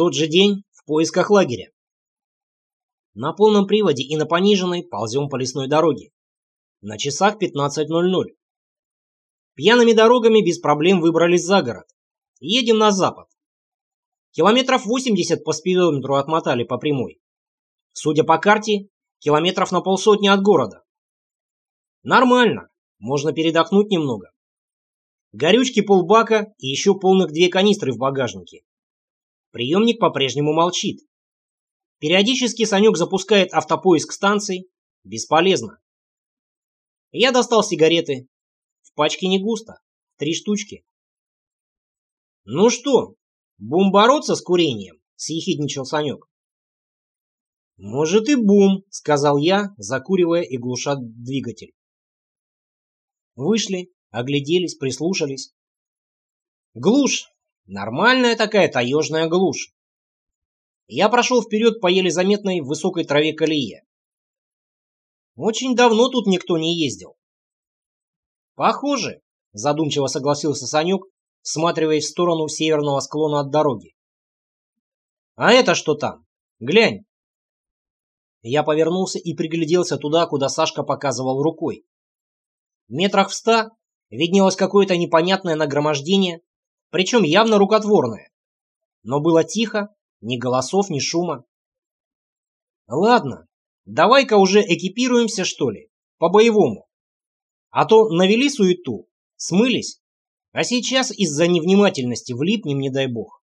тот же день в поисках лагеря. На полном приводе и на пониженной ползем по лесной дороге. На часах 15.00. Пьяными дорогами без проблем выбрались за город. Едем на запад. Километров 80 по спидометру отмотали по прямой. Судя по карте, километров на полсотни от города. Нормально, можно передохнуть немного. Горючки полбака и еще полных две канистры в багажнике. Приемник по-прежнему молчит. Периодически Санек запускает автопоиск станций. Бесполезно. Я достал сигареты. В пачке не густо. Три штучки. «Ну что, бум бороться с курением?» — съехидничал Санек. «Может и бум», — сказал я, закуривая и глуша двигатель. Вышли, огляделись, прислушались. Глушь. Нормальная такая таежная глушь. Я прошел вперед по еле заметной высокой траве колее. Очень давно тут никто не ездил. Похоже, задумчиво согласился Санек, всматриваясь в сторону северного склона от дороги. А это что там? Глянь. Я повернулся и пригляделся туда, куда Сашка показывал рукой. В метрах в ста виднелось какое-то непонятное нагромождение, причем явно рукотворное. Но было тихо, ни голосов, ни шума. Ладно, давай-ка уже экипируемся, что ли, по-боевому. А то навели суету, смылись, а сейчас из-за невнимательности влипнем, не дай бог.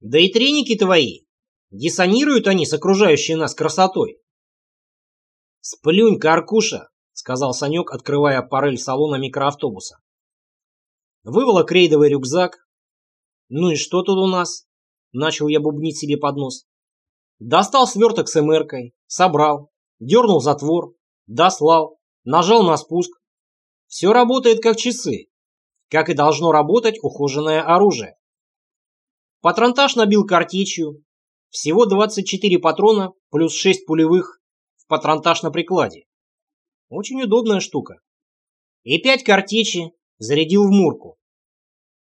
Да и треники твои, диссонируют они с окружающей нас красотой. Сплюнь-ка, Аркуша, сказал Санек, открывая парель салона микроавтобуса. Выволок рейдовый рюкзак. Ну и что тут у нас? Начал я бубнить себе под нос. Достал сверток с эмеркой, собрал, дернул затвор, дослал, нажал на спуск. Все работает как часы, как и должно работать ухоженное оружие. Патронтаж набил картечью, всего 24 патрона плюс 6 пулевых в патронтаж на прикладе. Очень удобная штука. И пять картечи зарядил в Мурку.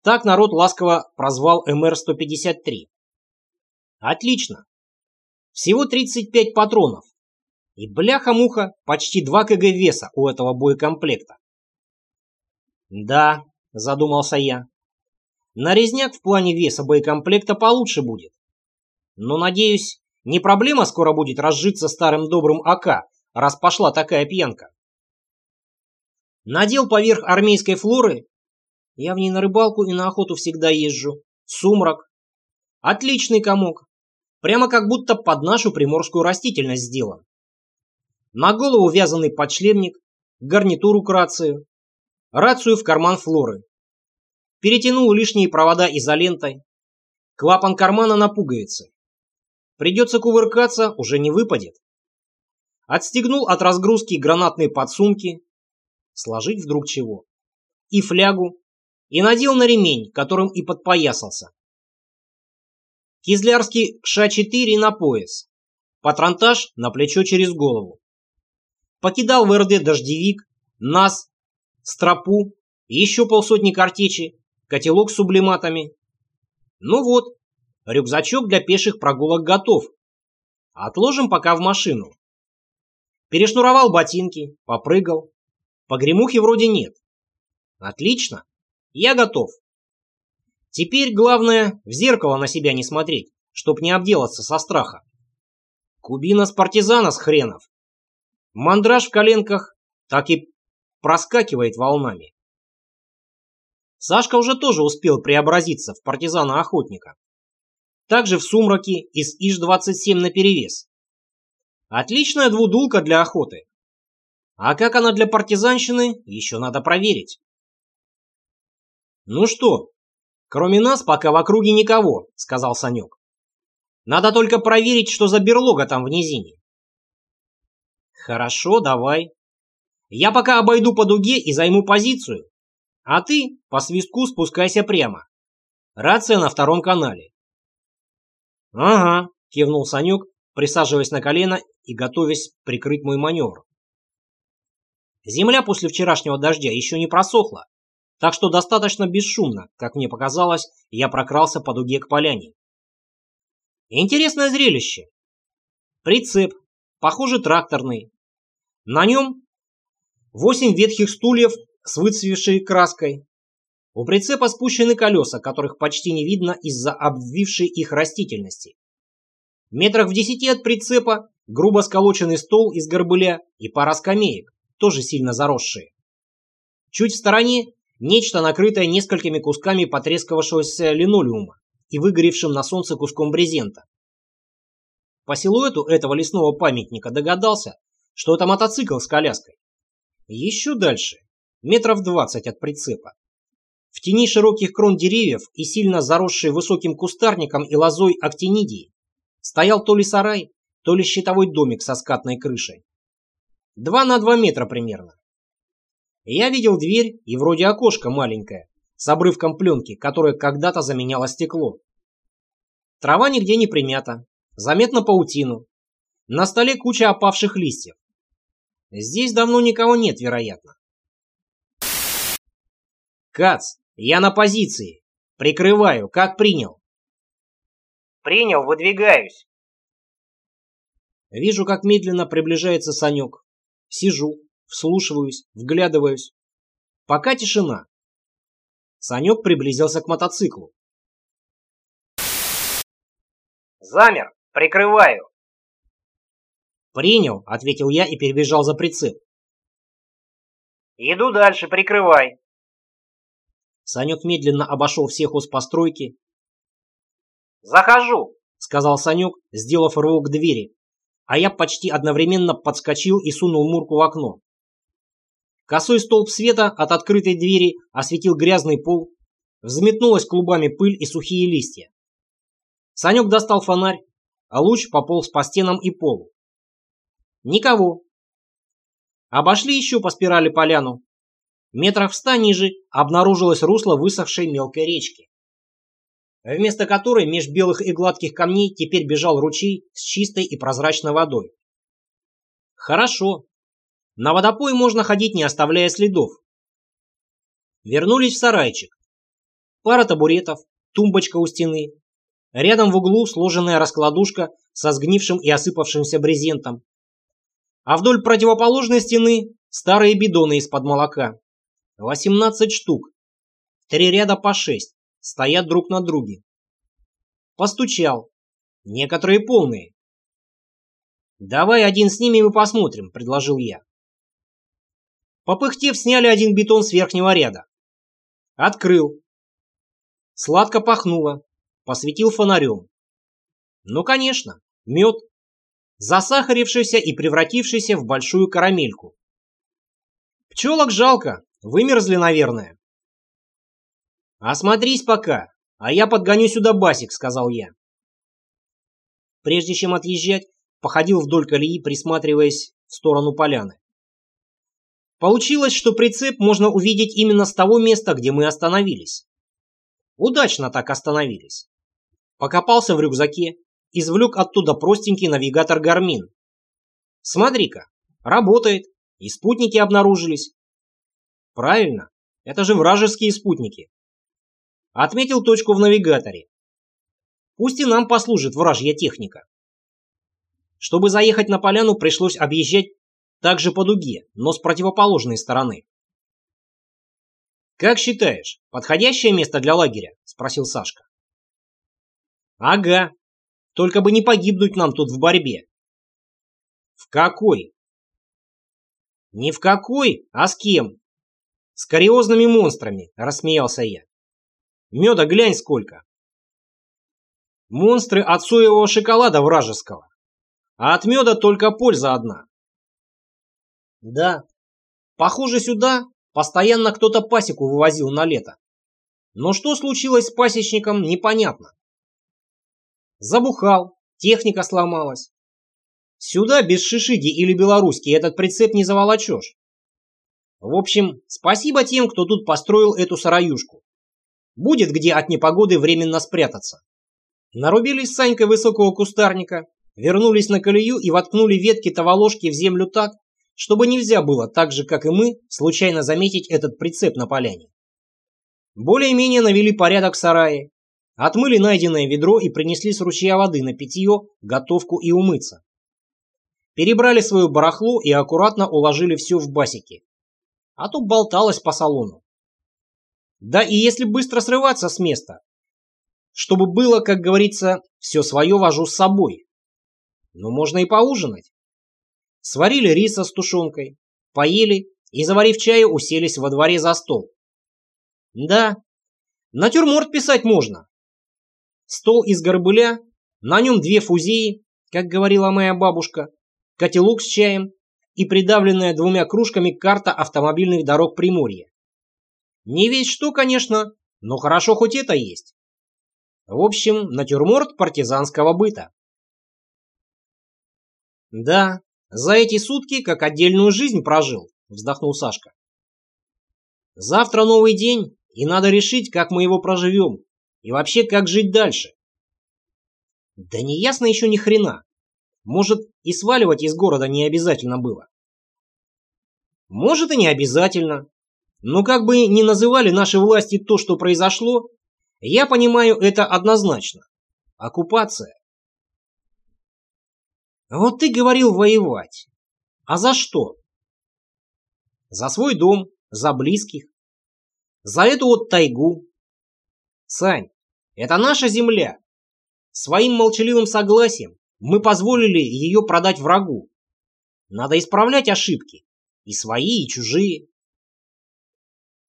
Так народ ласково прозвал МР-153. Отлично. Всего 35 патронов. И бляха-муха почти 2 кг веса у этого боекомплекта. Да, задумался я. Нарезняк в плане веса боекомплекта получше будет. Но, надеюсь, не проблема скоро будет разжиться старым добрым АК раз пошла такая пьянка. Надел поверх армейской флоры, я в ней на рыбалку и на охоту всегда езжу, сумрак. Отличный комок, прямо как будто под нашу приморскую растительность сделан. На голову вязаный подшлемник, гарнитуру к рацию, рацию в карман флоры. Перетянул лишние провода изолентой, клапан кармана на пуговице. Придется кувыркаться, уже не выпадет. Отстегнул от разгрузки гранатные подсумки, сложить вдруг чего, и флягу, и надел на ремень, которым и подпоясался. Кизлярский КШ-4 на пояс, патронтаж на плечо через голову. Покидал в РД дождевик, нас, стропу, еще полсотни картечи, котелок с сублиматами. Ну вот, рюкзачок для пеших прогулок готов. Отложим пока в машину. Перешнуровал ботинки, попрыгал. Погремухи вроде нет. Отлично. Я готов. Теперь главное в зеркало на себя не смотреть, чтоб не обделаться со страха. Кубина с партизана с хренов. Мандраж в коленках так и проскакивает волнами. Сашка уже тоже успел преобразиться в партизана-охотника. Также в сумраке из ИЖ-27 наперевес. Отличная двудулка для охоты. А как она для партизанщины, еще надо проверить. Ну что, кроме нас пока в округе никого, сказал Санек. Надо только проверить, что за берлога там в низине. Хорошо, давай. Я пока обойду по дуге и займу позицию, а ты по свистку спускайся прямо. Рация на втором канале. Ага, кивнул Санек, присаживаясь на колено и готовясь прикрыть мой маневр. Земля после вчерашнего дождя еще не просохла, так что достаточно бесшумно, как мне показалось, я прокрался по дуге к поляне. Интересное зрелище. Прицеп, похоже тракторный. На нем восемь ветхих стульев с выцвевшей краской. У прицепа спущены колеса, которых почти не видно из-за обвившей их растительности. Метрах в десяти от прицепа грубо сколоченный стол из горбыля и пара скамеек, тоже сильно заросшие. Чуть в стороне нечто, накрытое несколькими кусками потрескавшегося линолеума и выгоревшим на солнце куском брезента. По силуэту этого лесного памятника догадался, что это мотоцикл с коляской. Еще дальше, метров двадцать от прицепа. В тени широких крон деревьев и сильно заросший высоким кустарником и лозой актинидии стоял то ли сарай, то ли щитовой домик со скатной крышей. Два на два метра примерно. Я видел дверь и вроде окошко маленькое, с обрывком пленки, которое когда-то заменяло стекло. Трава нигде не примята, заметно паутину. На столе куча опавших листьев. Здесь давно никого нет, вероятно. Кац, я на позиции. Прикрываю, как принял. Принял, выдвигаюсь. Вижу, как медленно приближается Санек. Сижу, вслушиваюсь, вглядываюсь. Пока тишина. Санек приблизился к мотоциклу. Замер, прикрываю. «Принял», — ответил я и перебежал за прицеп. «Иду дальше, прикрывай». Санек медленно обошел всех у постройки. «Захожу», — сказал Санек, сделав рывок к двери, а я почти одновременно подскочил и сунул Мурку в окно. Косой столб света от открытой двери осветил грязный пол, взметнулась клубами пыль и сухие листья. Санек достал фонарь, а луч пополз по стенам и полу. Никого. Обошли еще по спирали поляну. Метрах в ста ниже обнаружилось русло высохшей мелкой речки, вместо которой меж белых и гладких камней теперь бежал ручей с чистой и прозрачной водой. Хорошо. На водопой можно ходить, не оставляя следов. Вернулись в сарайчик. Пара табуретов, тумбочка у стены. Рядом в углу сложенная раскладушка со сгнившим и осыпавшимся брезентом, а вдоль противоположной стены старые бидоны из-под молока. 18 штук. Три ряда по шесть. Стоят друг на друге. Постучал. Некоторые полные. «Давай один с ними мы посмотрим», — предложил я. Попыхтев, сняли один бетон с верхнего ряда. Открыл. Сладко пахнуло. Посветил фонарем. Ну, конечно, мед засахарившийся и превратившийся в большую карамельку. Пчелок жалко, вымерзли, наверное. «Осмотрись пока, а я подгоню сюда басик», — сказал я. Прежде чем отъезжать, походил вдоль колеи, присматриваясь в сторону поляны. Получилось, что прицеп можно увидеть именно с того места, где мы остановились. Удачно так остановились. Покопался в рюкзаке, извлек оттуда простенький навигатор Гармин. Смотри-ка, работает, и спутники обнаружились. Правильно, это же вражеские спутники. Отметил точку в навигаторе. Пусть и нам послужит вражья техника. Чтобы заехать на поляну, пришлось объезжать также по дуге, но с противоположной стороны. «Как считаешь, подходящее место для лагеря?» – спросил Сашка. «Ага, только бы не погибнуть нам тут в борьбе. В какой? Не в какой, а с кем? С кариозными монстрами, рассмеялся я. Меда глянь сколько. Монстры от соевого шоколада вражеского. А от меда только польза одна. Да, похоже сюда постоянно кто-то пасеку вывозил на лето. Но что случилось с пасечником, непонятно. Забухал, техника сломалась. Сюда без шишиги или белорусски этот прицеп не заволочешь. В общем, спасибо тем, кто тут построил эту сараюшку. Будет где от непогоды временно спрятаться. Нарубились с Санькой высокого кустарника, вернулись на колею и воткнули ветки таволожки в землю так, чтобы нельзя было, так же как и мы, случайно заметить этот прицеп на поляне. Более-менее навели порядок в сарае, Отмыли найденное ведро и принесли с ручья воды на питье, готовку и умыться. Перебрали свое барахло и аккуратно уложили все в басики. А то болталось по салону. Да и если быстро срываться с места, чтобы было, как говорится, все свое вожу с собой. Но можно и поужинать. Сварили риса с тушенкой, поели и, заварив чаю, уселись во дворе за стол. Да, натюрморт писать можно. Стол из горбыля, на нем две фузеи, как говорила моя бабушка, котелок с чаем и придавленная двумя кружками карта автомобильных дорог Приморья. Не весь что, конечно, но хорошо хоть это есть. В общем, натюрморт партизанского быта. Да, за эти сутки как отдельную жизнь прожил, вздохнул Сашка. Завтра новый день, и надо решить, как мы его проживем, и вообще, как жить дальше. Да не ясно еще ни хрена. Может, и сваливать из города не обязательно было. Может, и не обязательно. Но как бы ни называли наши власти то, что произошло, я понимаю это однозначно. Оккупация. Вот ты говорил воевать. А за что? За свой дом, за близких, за эту вот тайгу. Сань, это наша земля. Своим молчаливым согласием мы позволили ее продать врагу. Надо исправлять ошибки. И свои, и чужие.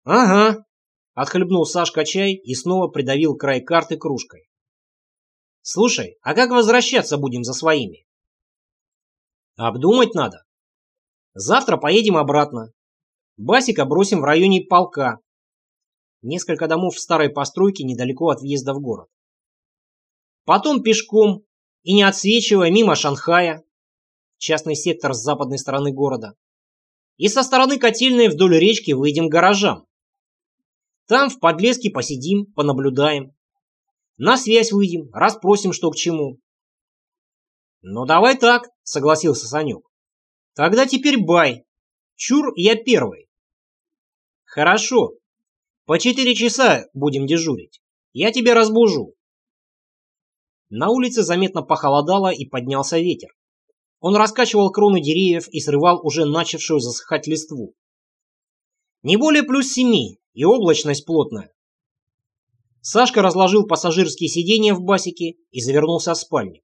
Ага. Отхлебнул Сашка чай и снова придавил край карты кружкой. Слушай, а как возвращаться будем за своими? Обдумать надо. Завтра поедем обратно. Басика бросим в районе полка. Несколько домов в старой постройке недалеко от въезда в город. Потом пешком и не отсвечивая мимо Шанхая, частный сектор с западной стороны города. И со стороны котельной вдоль речки выйдем к гаражам. Там в подлеске посидим, понаблюдаем. На связь выйдем, расспросим, что к чему. «Ну давай так», — согласился Санек. «Тогда теперь бай. Чур, я первый». «Хорошо. По четыре часа будем дежурить. Я тебя разбужу». На улице заметно похолодало и поднялся ветер. Он раскачивал кроны деревьев и срывал уже начавшую засыхать листву. Не более плюс семи, и облачность плотная. Сашка разложил пассажирские сиденья в басике и завернулся в спальник.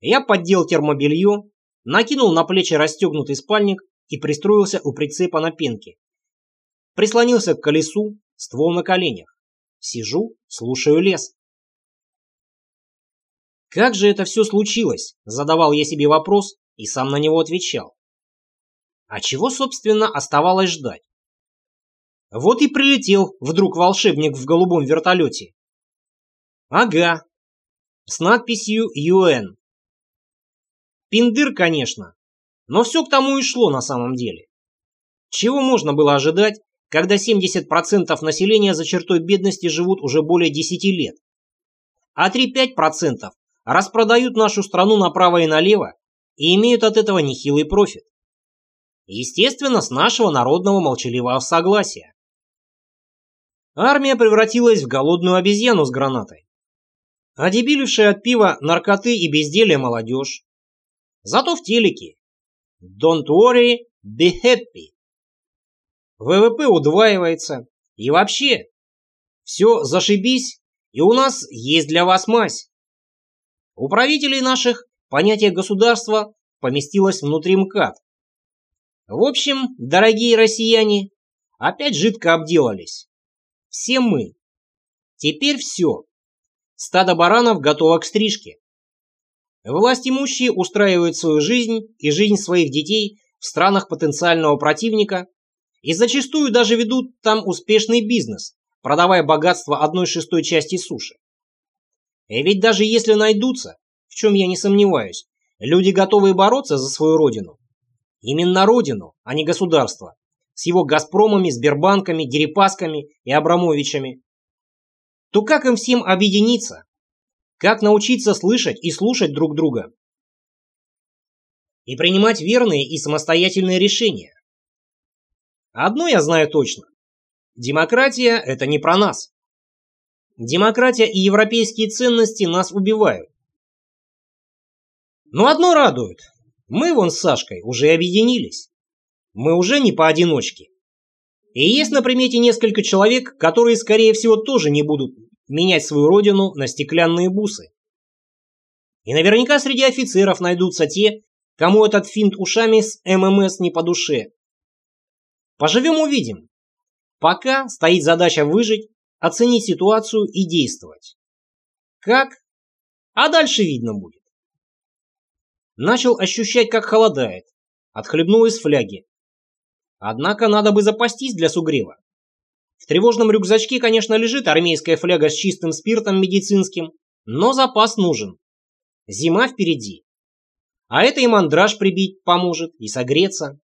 Я поддел термобелье, накинул на плечи расстегнутый спальник и пристроился у прицепа на пенке. Прислонился к колесу, ствол на коленях. Сижу, слушаю лес. Как же это все случилось? Задавал я себе вопрос и сам на него отвечал. А чего, собственно, оставалось ждать? Вот и прилетел вдруг волшебник в голубом вертолете. Ага, с надписью «ЮН». Пиндыр, конечно, но все к тому и шло на самом деле. Чего можно было ожидать, когда 70% населения за чертой бедности живут уже более 10 лет, а 3-5% распродают нашу страну направо и налево и имеют от этого нехилый профит. Естественно, с нашего народного молчаливого согласия. Армия превратилась в голодную обезьяну с гранатой. Одебилившая от пива, наркоты и безделия молодежь. Зато в телеке. Don't worry, be happy. ВВП удваивается. И вообще, все зашибись, и у нас есть для вас мазь. У правителей наших понятие государства поместилось внутри МКАД. В общем, дорогие россияне, опять жидко обделались. Все мы. Теперь все. Стадо баранов готово к стрижке. Власть имущие устраивают свою жизнь и жизнь своих детей в странах потенциального противника и зачастую даже ведут там успешный бизнес, продавая богатство одной шестой части суши. И ведь даже если найдутся, в чем я не сомневаюсь, люди готовые бороться за свою родину. Именно родину, а не государство. С его Газпромами, Сбербанками, Дерипасками и Абрамовичами. То как им всем объединиться? Как научиться слышать и слушать друг друга? И принимать верные и самостоятельные решения. Одно я знаю точно. Демократия – это не про нас. демократия и европейские ценности нас убивают. Но одно радует. Мы вон с Сашкой уже объединились. Мы уже не поодиночке. И есть на примете несколько человек, которые, скорее всего, тоже не будут менять свою родину на стеклянные бусы. И наверняка среди офицеров найдутся те, кому этот финт ушами с ММС не по душе. Поживем увидим. Пока стоит задача выжить, оценить ситуацию и действовать. Как? А дальше видно будет. Начал ощущать, как холодает. Отхлебнул из фляги. Однако надо бы запастись для сугрева. В тревожном рюкзачке, конечно, лежит армейская фляга с чистым спиртом медицинским, но запас нужен. Зима впереди. А это и мандраж прибить поможет, и согреться.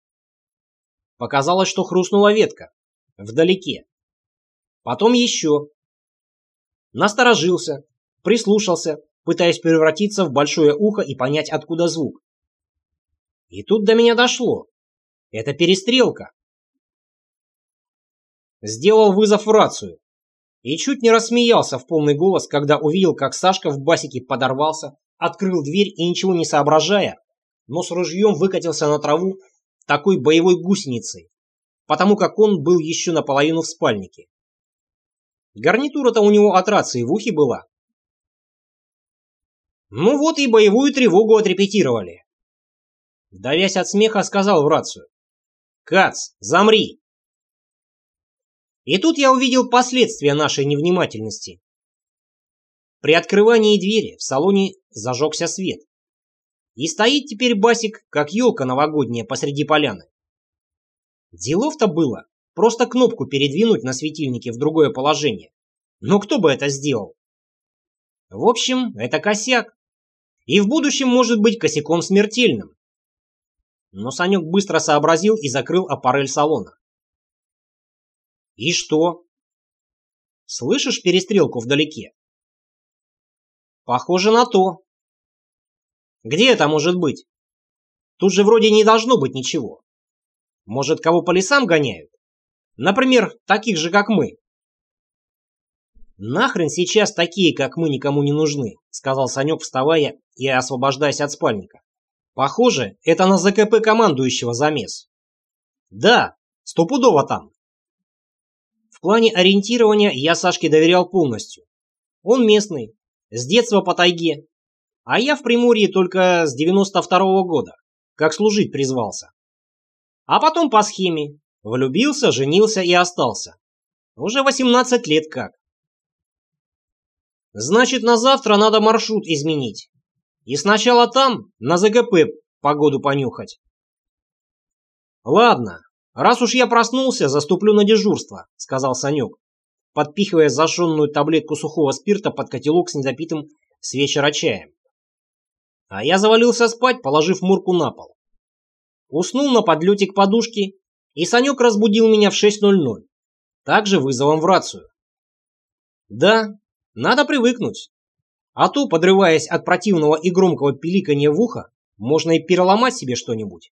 Показалось, что хрустнула ветка. Вдалеке. Потом еще. Насторожился, прислушался, пытаясь превратиться в большое ухо и понять, откуда звук. И тут до меня дошло. Это перестрелка. Сделал вызов в рацию. И чуть не рассмеялся в полный голос, когда увидел, как Сашка в басике подорвался, открыл дверь и, ничего не соображая, но с ружьем выкатился на траву такой боевой гусеницей, потому как он был еще наполовину в спальнике. Гарнитура-то у него от рации в ухе была. Ну вот и боевую тревогу отрепетировали. Давясь от смеха, сказал в рацию. «Кац, замри!» И тут я увидел последствия нашей невнимательности. При открывании двери в салоне зажегся свет. И стоит теперь Басик, как елка новогодняя посреди поляны. Делов-то было просто кнопку передвинуть на светильнике в другое положение. Но кто бы это сделал? В общем, это косяк. И в будущем может быть косяком смертельным. Но Санек быстро сообразил и закрыл аппарель салона. И что? Слышишь перестрелку вдалеке? Похоже на то. Где это может быть? Тут же вроде не должно быть ничего. Может, кого по лесам гоняют? Например, таких же, как мы. «Нахрен сейчас такие, как мы, никому не нужны», — сказал Санек, вставая и освобождаясь от спальника. «Похоже, это на ЗКП командующего замес». «Да, стопудово там». В плане ориентирования я Сашке доверял полностью. Он местный, с детства по тайге. А я в Приморье только с 92-го года, как служить призвался. А потом по схеме. Влюбился, женился и остался. Уже 18 лет как. Значит, на завтра надо маршрут изменить. И сначала там, на ЗГП, погоду понюхать. Ладно, раз уж я проснулся, заступлю на дежурство, сказал Санек подпихивая зажженную таблетку сухого спирта под котелок с недопитым с вечера чаем. А я завалился спать, положив Мурку на пол. Уснул на подлете к подушке, и Санек разбудил меня в 6.00, также вызовом в рацию. Да, надо привыкнуть. А то, подрываясь от противного и громкого пиликания в ухо, можно и переломать себе что-нибудь.